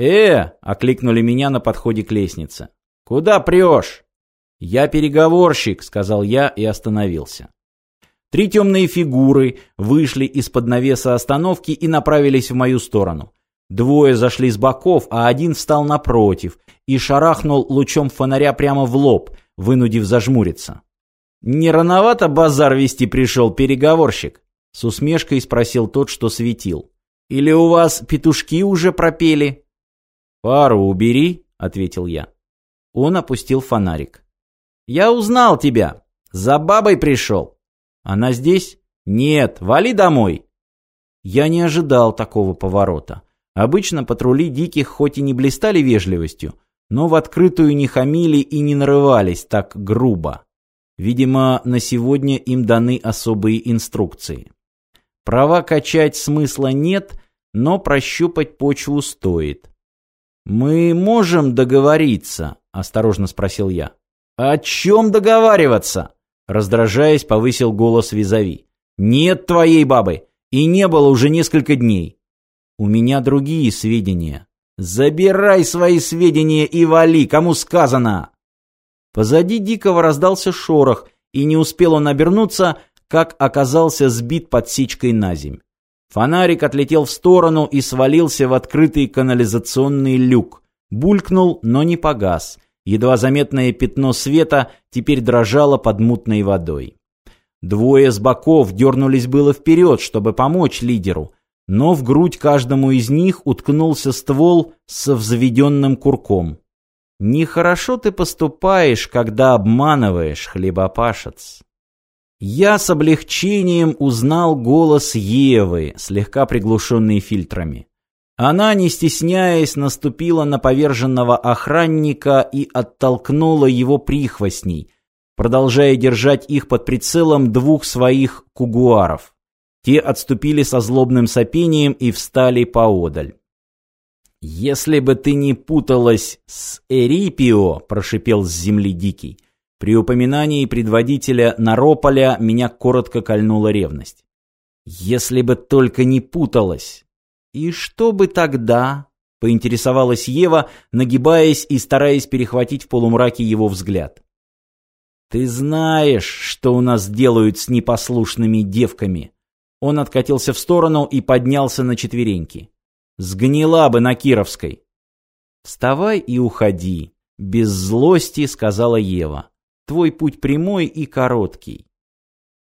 «Э!» — окликнули меня на подходе к лестнице. «Куда прешь?» «Я переговорщик», — сказал я и остановился. Три темные фигуры вышли из-под навеса остановки и направились в мою сторону. Двое зашли с боков, а один встал напротив и шарахнул лучом фонаря прямо в лоб, вынудив зажмуриться. «Не рановато базар вести пришел переговорщик?» С усмешкой спросил тот, что светил. «Или у вас петушки уже пропели?» «Пару убери», — ответил я. Он опустил фонарик. «Я узнал тебя. За бабой пришел». «Она здесь?» «Нет, вали домой». Я не ожидал такого поворота. Обычно патрули диких хоть и не блистали вежливостью, но в открытую не хамили и не нарывались так грубо. Видимо, на сегодня им даны особые инструкции. Права качать смысла нет, но прощупать почву стоит. «Мы можем договориться?» – осторожно спросил я. «О чем договариваться?» Раздражаясь, повысил голос визави. «Нет твоей бабы, и не было уже несколько дней. У меня другие сведения. Забирай свои сведения и вали, кому сказано!» Позади Дикого раздался шорох, и не успел он обернуться, как оказался сбит подсечкой на земь. Фонарик отлетел в сторону и свалился в открытый канализационный люк. Булькнул, но не погас. Едва заметное пятно света теперь дрожало под мутной водой. Двое с боков дернулись было вперед, чтобы помочь лидеру, но в грудь каждому из них уткнулся ствол со взведенным курком. «Нехорошо ты поступаешь, когда обманываешь, хлебопашец». Я с облегчением узнал голос Евы, слегка приглушенный фильтрами. Она, не стесняясь, наступила на поверженного охранника и оттолкнула его прихвостней, продолжая держать их под прицелом двух своих кугуаров. Те отступили со злобным сопением и встали поодаль. «Если бы ты не путалась с Эрипио», — прошипел с земли Дикий, — при упоминании предводителя Нарополя меня коротко кольнула ревность. Если бы только не путалась. И что бы тогда? Поинтересовалась Ева, нагибаясь и стараясь перехватить в полумраке его взгляд. Ты знаешь, что у нас делают с непослушными девками. Он откатился в сторону и поднялся на четвереньки. Сгнила бы на Кировской. Вставай и уходи, без злости сказала Ева. Твой путь прямой и короткий.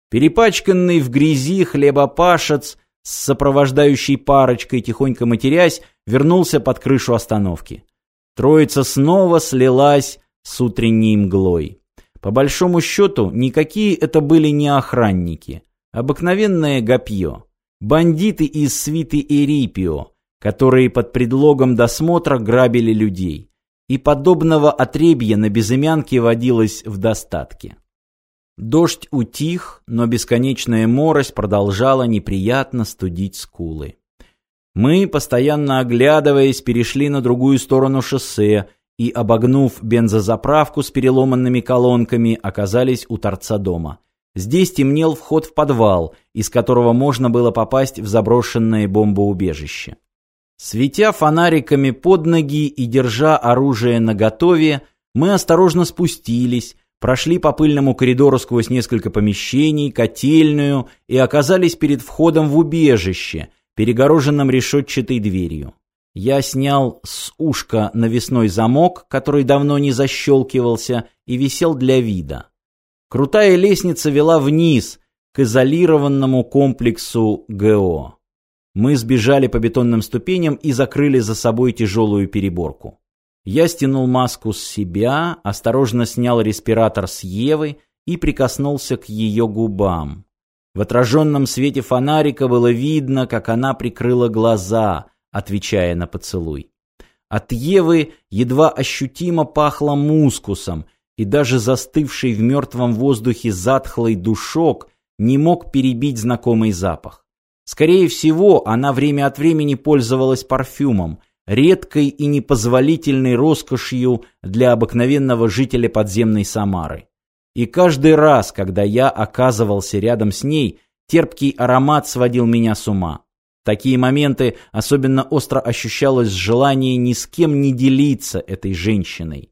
Перепачканный в грязи хлебопашец с сопровождающей парочкой, тихонько матерясь, вернулся под крышу остановки. Троица снова слилась с утренней мглой. По большому счету, никакие это были не охранники. Обыкновенное гопье. Бандиты из свиты Эрипио, которые под предлогом досмотра грабили людей и подобного отребья на безымянке водилось в достатке. Дождь утих, но бесконечная морось продолжала неприятно студить скулы. Мы, постоянно оглядываясь, перешли на другую сторону шоссе и, обогнув бензозаправку с переломанными колонками, оказались у торца дома. Здесь темнел вход в подвал, из которого можно было попасть в заброшенное бомбоубежище. Светя фонариками под ноги и держа оружие наготове, мы осторожно спустились, прошли по пыльному коридору сквозь несколько помещений, котельную и оказались перед входом в убежище, перегороженном решетчатой дверью. Я снял с ушка навесной замок, который давно не защелкивался и висел для вида. Крутая лестница вела вниз, к изолированному комплексу ГО. Мы сбежали по бетонным ступеням и закрыли за собой тяжелую переборку. Я стянул маску с себя, осторожно снял респиратор с Евы и прикоснулся к ее губам. В отраженном свете фонарика было видно, как она прикрыла глаза, отвечая на поцелуй. От Евы едва ощутимо пахло мускусом, и даже застывший в мертвом воздухе затхлый душок не мог перебить знакомый запах. Скорее всего, она время от времени пользовалась парфюмом, редкой и непозволительной роскошью для обыкновенного жителя подземной Самары. И каждый раз, когда я оказывался рядом с ней, терпкий аромат сводил меня с ума. такие моменты особенно остро ощущалось желание ни с кем не делиться этой женщиной.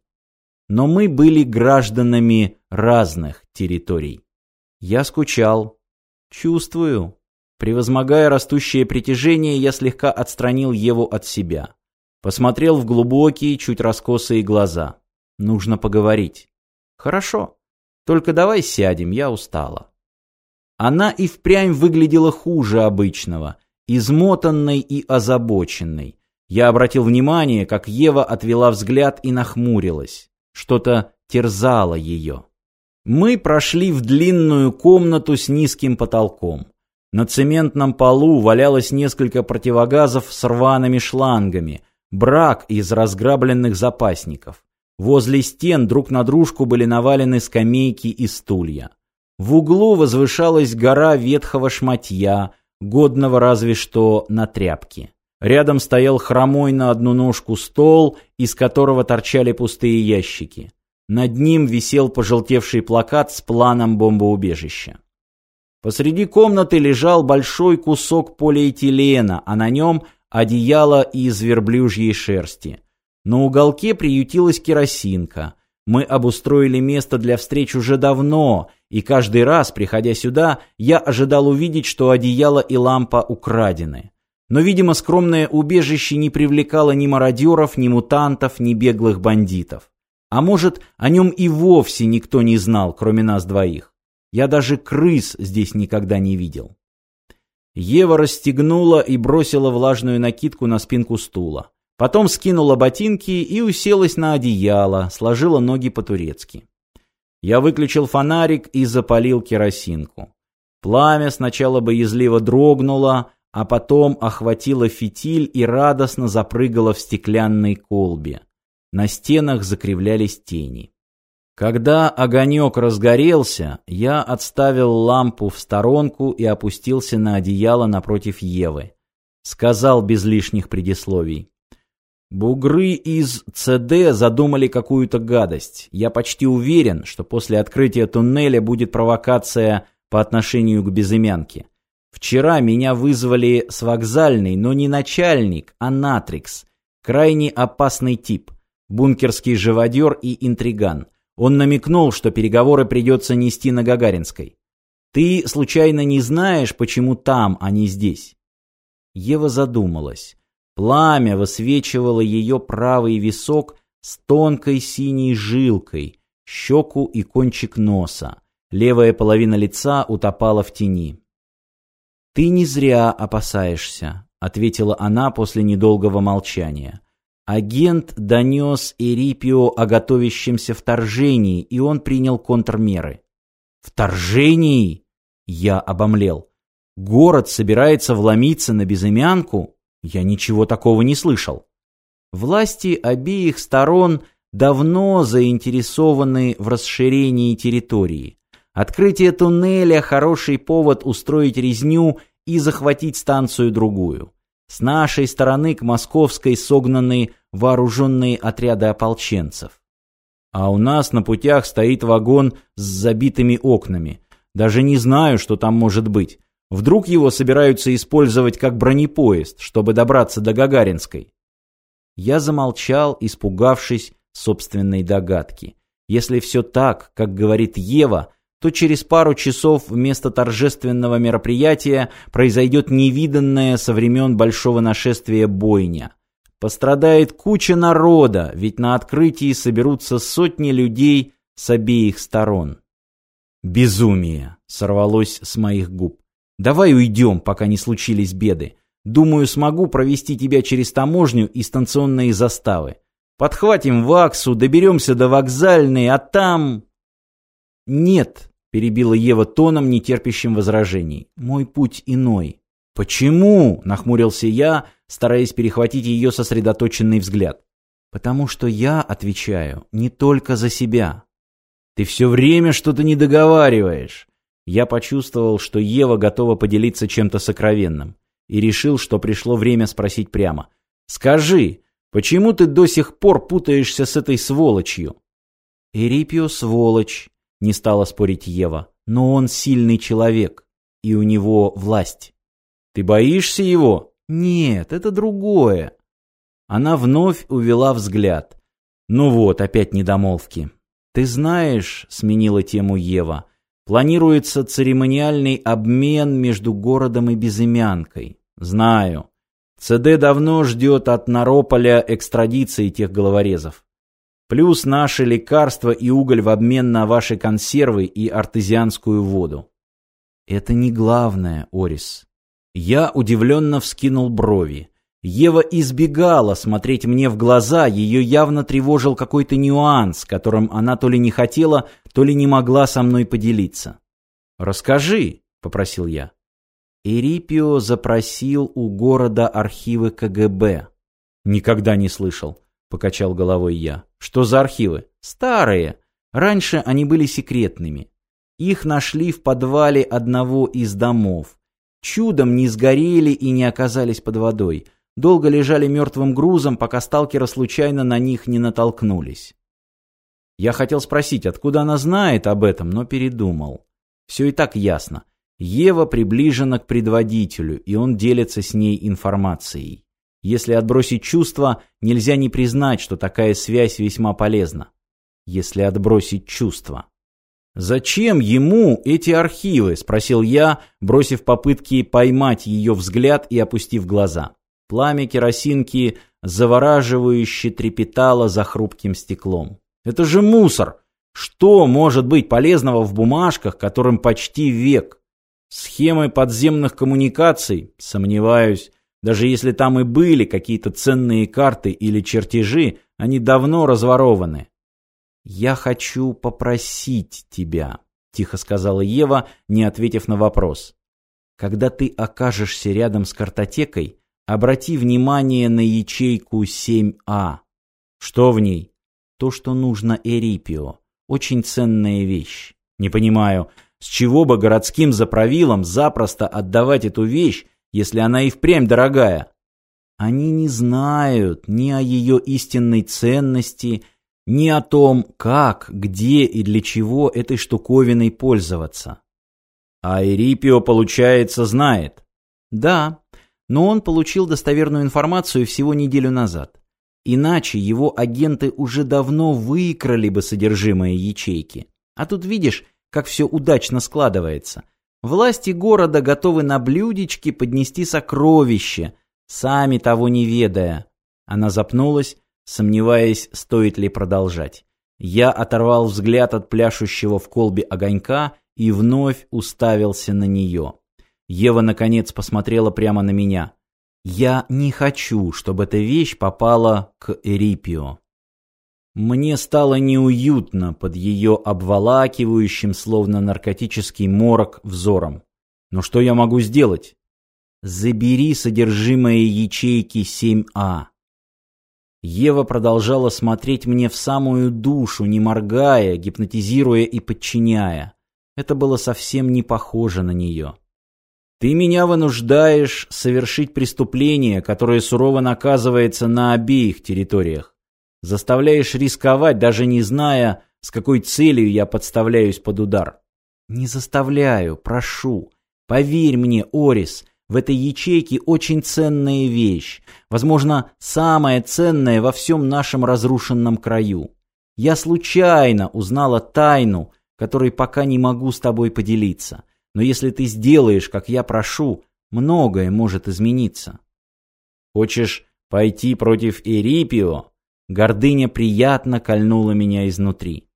Но мы были гражданами разных территорий. Я скучал. Чувствую. Превозмогая растущее притяжение, я слегка отстранил Еву от себя. Посмотрел в глубокие, чуть раскосые глаза. Нужно поговорить. Хорошо. Только давай сядем, я устала. Она и впрямь выглядела хуже обычного, измотанной и озабоченной. Я обратил внимание, как Ева отвела взгляд и нахмурилась. Что-то терзало ее. Мы прошли в длинную комнату с низким потолком. На цементном полу валялось несколько противогазов с рваными шлангами, брак из разграбленных запасников. Возле стен друг на дружку были навалены скамейки и стулья. В углу возвышалась гора ветхого шматья, годного разве что на тряпки. Рядом стоял хромой на одну ножку стол, из которого торчали пустые ящики. Над ним висел пожелтевший плакат с планом бомбоубежища. Посреди комнаты лежал большой кусок полиэтилена, а на нем одеяло из верблюжьей шерсти. На уголке приютилась керосинка. Мы обустроили место для встреч уже давно, и каждый раз, приходя сюда, я ожидал увидеть, что одеяло и лампа украдены. Но, видимо, скромное убежище не привлекало ни мародеров, ни мутантов, ни беглых бандитов. А может, о нем и вовсе никто не знал, кроме нас двоих. Я даже крыс здесь никогда не видел. Ева расстегнула и бросила влажную накидку на спинку стула. Потом скинула ботинки и уселась на одеяло, сложила ноги по-турецки. Я выключил фонарик и запалил керосинку. Пламя сначала боязливо дрогнуло, а потом охватило фитиль и радостно запрыгало в стеклянной колбе. На стенах закривлялись тени. Когда огонек разгорелся, я отставил лампу в сторонку и опустился на одеяло напротив Евы. Сказал без лишних предисловий. Бугры из ЦД задумали какую-то гадость. Я почти уверен, что после открытия туннеля будет провокация по отношению к безымянке. Вчера меня вызвали с вокзальной, но не начальник, а Натрикс. Крайне опасный тип. Бункерский живодер и интриган. Он намекнул, что переговоры придется нести на Гагаринской. Ты случайно не знаешь, почему там, а не здесь? Ева задумалась. Пламя высвечивало ее правый висок с тонкой синей жилкой, щеку и кончик носа. Левая половина лица утопала в тени. «Ты не зря опасаешься», — ответила она после недолгого молчания. Агент донес Эрипио о готовящемся вторжении, и он принял контрмеры. «Вторжении?» Я обомлел. «Город собирается вломиться на безымянку?» Я ничего такого не слышал. Власти обеих сторон давно заинтересованы в расширении территории. Открытие туннеля – хороший повод устроить резню и захватить станцию-другую. С нашей стороны к московской согнаны вооруженные отряды ополченцев. А у нас на путях стоит вагон с забитыми окнами. Даже не знаю, что там может быть. Вдруг его собираются использовать как бронепоезд, чтобы добраться до Гагаринской? Я замолчал, испугавшись собственной догадки. Если все так, как говорит Ева, то через пару часов вместо торжественного мероприятия произойдет невиданное со времен большого нашествия бойня. Пострадает куча народа, ведь на открытии соберутся сотни людей с обеих сторон. «Безумие!» — сорвалось с моих губ. Давай уйдем, пока не случились беды. Думаю, смогу провести тебя через таможню и станционные заставы. Подхватим ваксу, доберемся до вокзальной, а там... Нет, перебила Ева тоном, нетерпящим возражений. Мой путь иной. Почему? Нахмурился я, стараясь перехватить ее сосредоточенный взгляд. Потому что я отвечаю не только за себя. Ты все время что-то не договариваешь. Я почувствовал, что Ева готова поделиться чем-то сокровенным, и решил, что пришло время спросить прямо. «Скажи, почему ты до сих пор путаешься с этой сволочью?» «Эрипио сволочь», — не стала спорить Ева, «но он сильный человек, и у него власть». Ты боишься его? Нет, это другое. Она вновь увела взгляд. Ну вот, опять недомолвки. Ты знаешь, сменила тему Ева, планируется церемониальный обмен между городом и безымянкой. Знаю. ЦД давно ждет от Нарополя экстрадиции тех головорезов. Плюс наши лекарства и уголь в обмен на ваши консервы и артезианскую воду. Это не главное, Орис. Я удивленно вскинул брови. Ева избегала смотреть мне в глаза, ее явно тревожил какой-то нюанс, которым она то ли не хотела, то ли не могла со мной поделиться. «Расскажи», — попросил я. Эрипио запросил у города архивы КГБ. «Никогда не слышал», — покачал головой я. «Что за архивы?» «Старые. Раньше они были секретными. Их нашли в подвале одного из домов. Чудом не сгорели и не оказались под водой. Долго лежали мертвым грузом, пока сталкеры случайно на них не натолкнулись. Я хотел спросить, откуда она знает об этом, но передумал. Все и так ясно. Ева приближена к предводителю, и он делится с ней информацией. Если отбросить чувства, нельзя не признать, что такая связь весьма полезна. Если отбросить чувства. «Зачем ему эти архивы?» – спросил я, бросив попытки поймать ее взгляд и опустив глаза. Пламя керосинки завораживающе трепетало за хрупким стеклом. «Это же мусор! Что может быть полезного в бумажках, которым почти век? Схемы подземных коммуникаций? Сомневаюсь. Даже если там и были какие-то ценные карты или чертежи, они давно разворованы. «Я хочу попросить тебя», — тихо сказала Ева, не ответив на вопрос. «Когда ты окажешься рядом с картотекой, обрати внимание на ячейку 7А. Что в ней? То, что нужно Эрипио. Очень ценная вещь. Не понимаю, с чего бы городским заправилам запросто отдавать эту вещь, если она и впрямь дорогая? Они не знают ни о ее истинной ценности, ни о том, как, где и для чего этой штуковиной пользоваться. А Эрипио, получается, знает. Да, но он получил достоверную информацию всего неделю назад. Иначе его агенты уже давно выкрали бы содержимое ячейки. А тут видишь, как все удачно складывается. Власти города готовы на блюдечке поднести сокровище, сами того не ведая. Она запнулась, сомневаясь, стоит ли продолжать. Я оторвал взгляд от пляшущего в колбе огонька и вновь уставился на нее. Ева, наконец, посмотрела прямо на меня. «Я не хочу, чтобы эта вещь попала к Эрипио». Мне стало неуютно под ее обволакивающим, словно наркотический морок, взором. Но что я могу сделать? Забери содержимое ячейки 7А. Ева продолжала смотреть мне в самую душу, не моргая, гипнотизируя и подчиняя. Это было совсем не похоже на нее. Ты меня вынуждаешь совершить преступление, которое сурово наказывается на обеих территориях. Заставляешь рисковать, даже не зная, с какой целью я подставляюсь под удар. Не заставляю, прошу. Поверь мне, Орис, в этой ячейке очень ценная вещь, возможно, самая ценная во всем нашем разрушенном краю. Я случайно узнала тайну, которой пока не могу с тобой поделиться. Но если ты сделаешь, как я прошу, многое может измениться. Хочешь пойти против Эрипио? Гордыня приятно кольнула меня изнутри.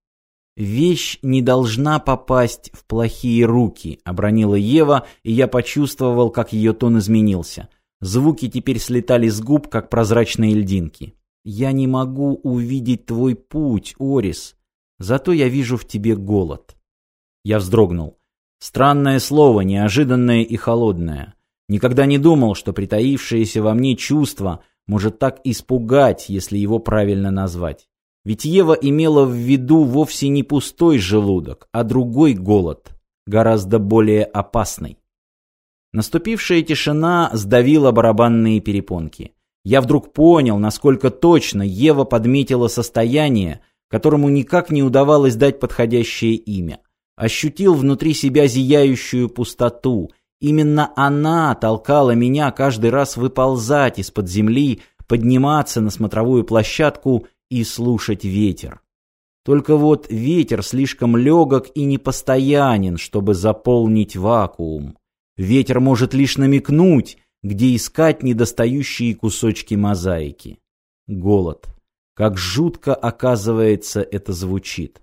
«Вещь не должна попасть в плохие руки», — обронила Ева, и я почувствовал, как ее тон изменился. Звуки теперь слетали с губ, как прозрачные льдинки. «Я не могу увидеть твой путь, Орис, зато я вижу в тебе голод». Я вздрогнул. Странное слово, неожиданное и холодное. Никогда не думал, что притаившееся во мне чувство может так испугать, если его правильно назвать. Ведь Ева имела в виду вовсе не пустой желудок, а другой голод, гораздо более опасный. Наступившая тишина сдавила барабанные перепонки. Я вдруг понял, насколько точно Ева подметила состояние, которому никак не удавалось дать подходящее имя. Ощутил внутри себя зияющую пустоту Именно она толкала меня каждый раз выползать из-под земли, подниматься на смотровую площадку и слушать ветер. Только вот ветер слишком легок и непостоянен, чтобы заполнить вакуум. Ветер может лишь намекнуть, где искать недостающие кусочки мозаики. Голод. Как жутко, оказывается, это звучит.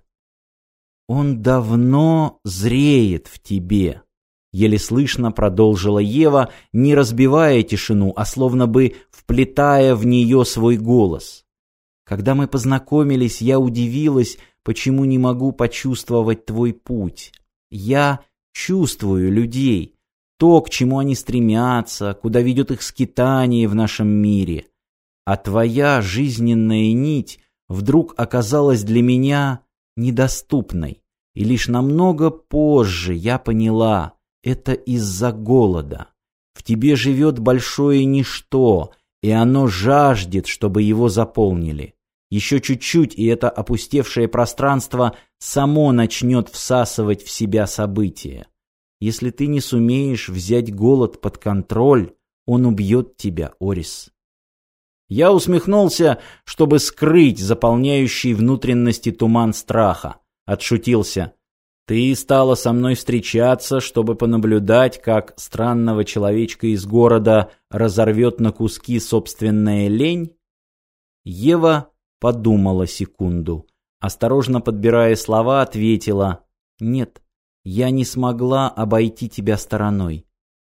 Он давно зреет в тебе. Еле слышно продолжила Ева, не разбивая тишину, а словно бы вплетая в нее свой голос. Когда мы познакомились, я удивилась, почему не могу почувствовать твой путь. Я чувствую людей, то, к чему они стремятся, куда ведет их скитание в нашем мире. А твоя жизненная нить вдруг оказалась для меня недоступной. И лишь намного позже я поняла, это из-за голода. В тебе живет большое ничто, и оно жаждет, чтобы его заполнили. Еще чуть-чуть, и это опустевшее пространство само начнет всасывать в себя события. Если ты не сумеешь взять голод под контроль, он убьет тебя, Орис. Я усмехнулся, чтобы скрыть заполняющий внутренности туман страха. Отшутился. Ты стала со мной встречаться, чтобы понаблюдать, как странного человечка из города разорвет на куски собственная лень? Ева подумала секунду. Осторожно подбирая слова, ответила. Нет, я не смогла обойти тебя стороной.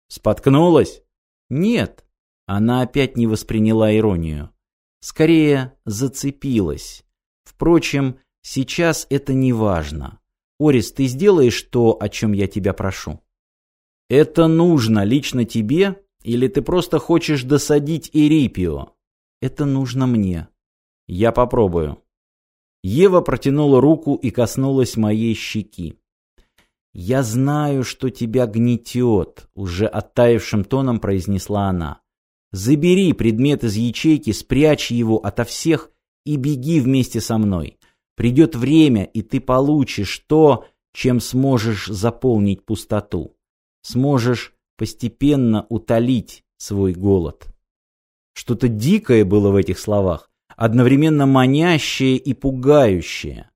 Споткнулась? Нет. Она опять не восприняла иронию. Скорее, зацепилась. Впрочем, сейчас это не важно. Орис, ты сделаешь то, о чем я тебя прошу? Это нужно лично тебе, или ты просто хочешь досадить Эрипио? Это нужно мне. Я попробую. Ева протянула руку и коснулась моей щеки. «Я знаю, что тебя гнетет», — уже оттаившим тоном произнесла она. Забери предмет из ячейки, спрячь его ото всех и беги вместе со мной. Придет время, и ты получишь то, чем сможешь заполнить пустоту. Сможешь постепенно утолить свой голод. Что-то дикое было в этих словах, одновременно манящее и пугающее.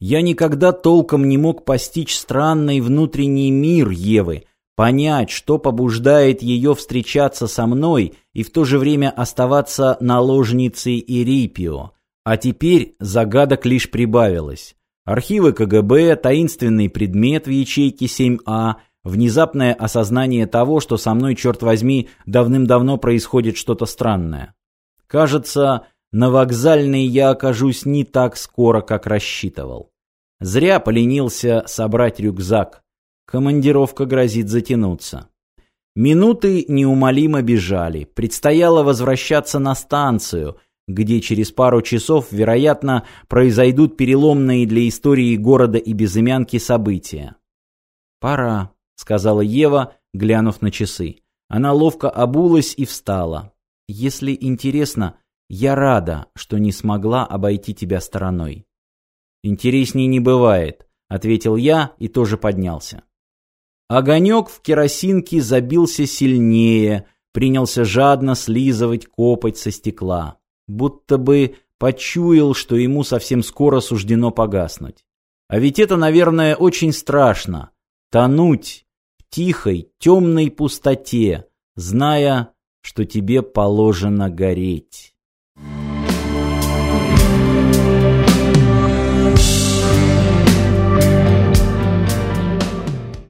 Я никогда толком не мог постичь странный внутренний мир Евы, понять, что побуждает ее встречаться со мной и в то же время оставаться наложницей Ирипио. А теперь загадок лишь прибавилось. Архивы КГБ, таинственный предмет в ячейке 7А, внезапное осознание того, что со мной, черт возьми, давным-давно происходит что-то странное. Кажется, на вокзальной я окажусь не так скоро, как рассчитывал. Зря поленился собрать рюкзак. Командировка грозит затянуться. Минуты неумолимо бежали. Предстояло возвращаться на станцию, где через пару часов, вероятно, произойдут переломные для истории города и безымянки события. «Пора», — сказала Ева, глянув на часы. Она ловко обулась и встала. «Если интересно, я рада, что не смогла обойти тебя стороной». «Интересней не бывает», — ответил я и тоже поднялся. Огонек в керосинке забился сильнее, принялся жадно слизывать копоть со стекла, будто бы почуял, что ему совсем скоро суждено погаснуть. А ведь это, наверное, очень страшно — тонуть в тихой, темной пустоте, зная, что тебе положено гореть.